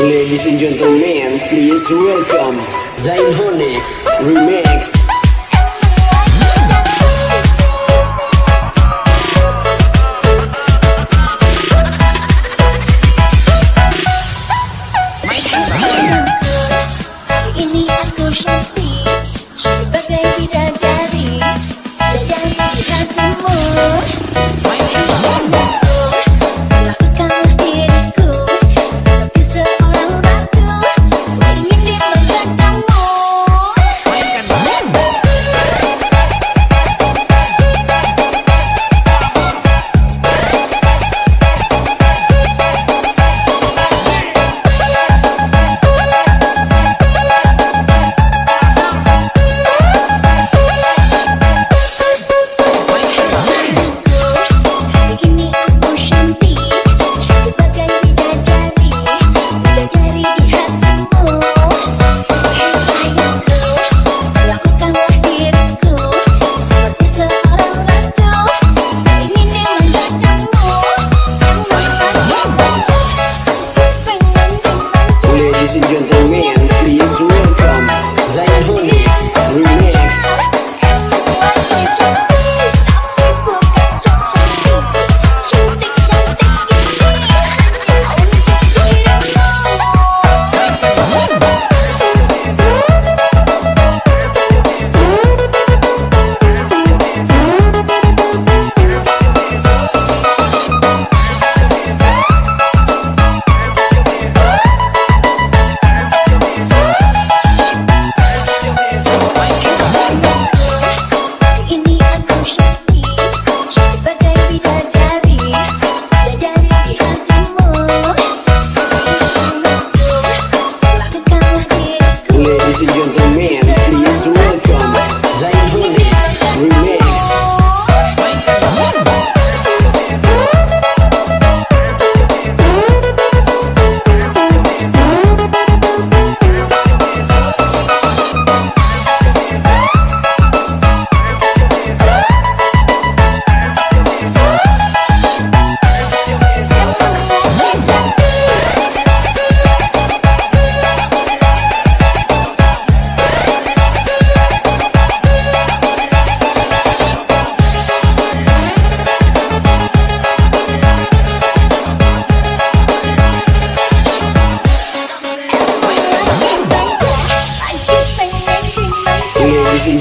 Ladies and gentlemen, please welcome Honix Remix.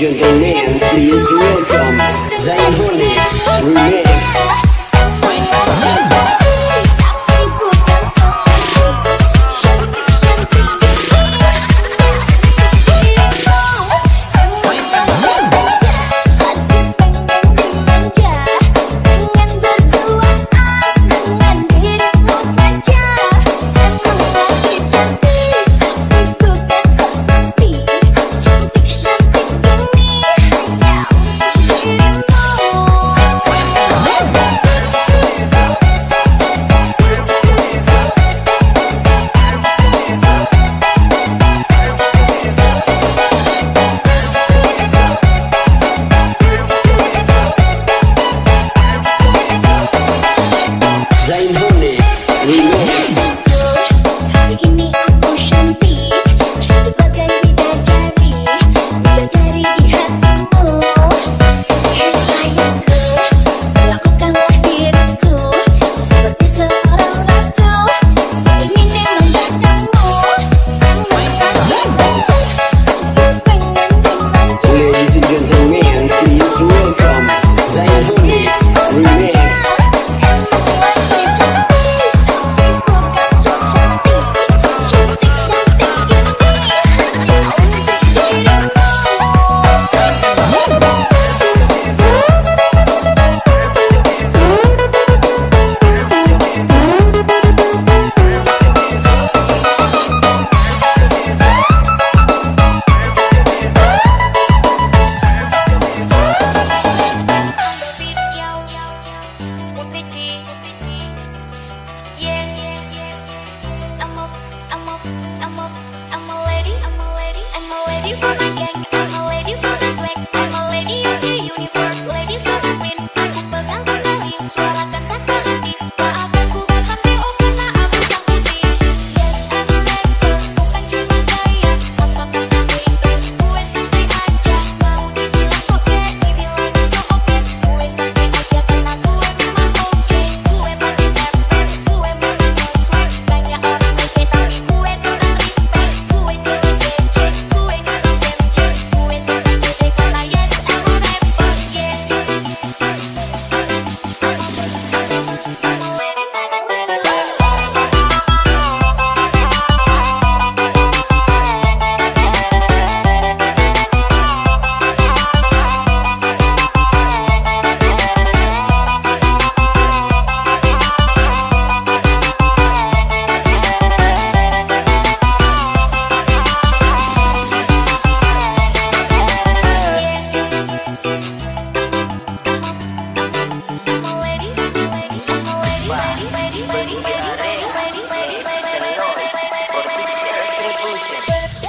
and gentlemen, please welcome Zion Hornets. Yeah.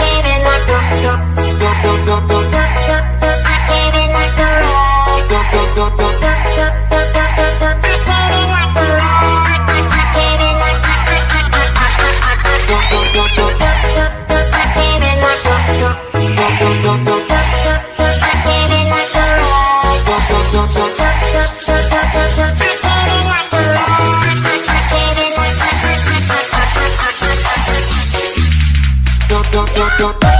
Baby, like a, explotar.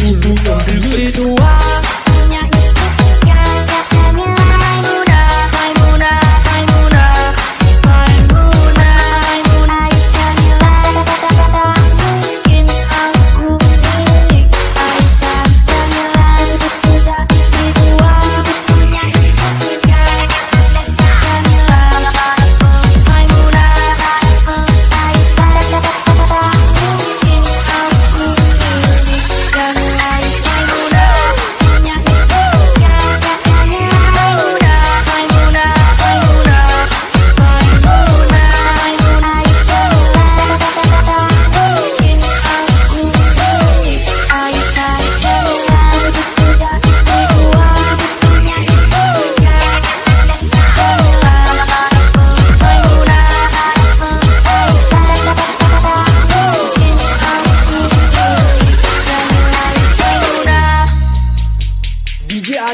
you do, you do,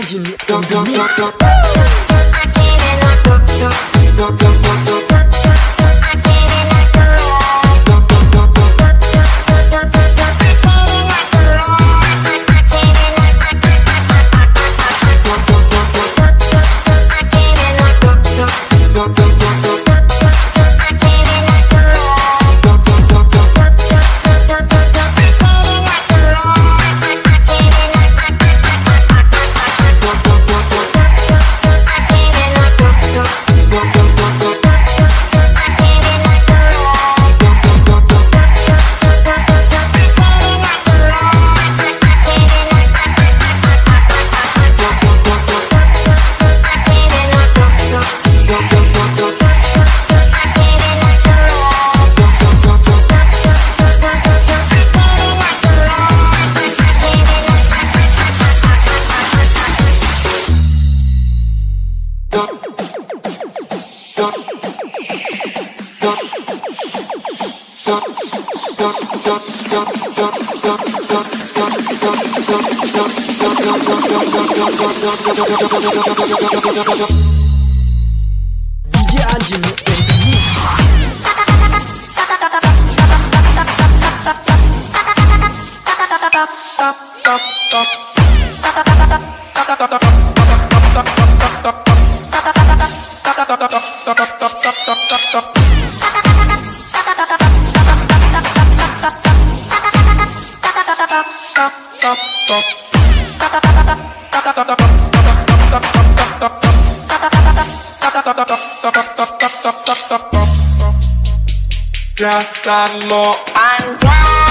「トント」DJ Anjing Top, top, top. I'm glad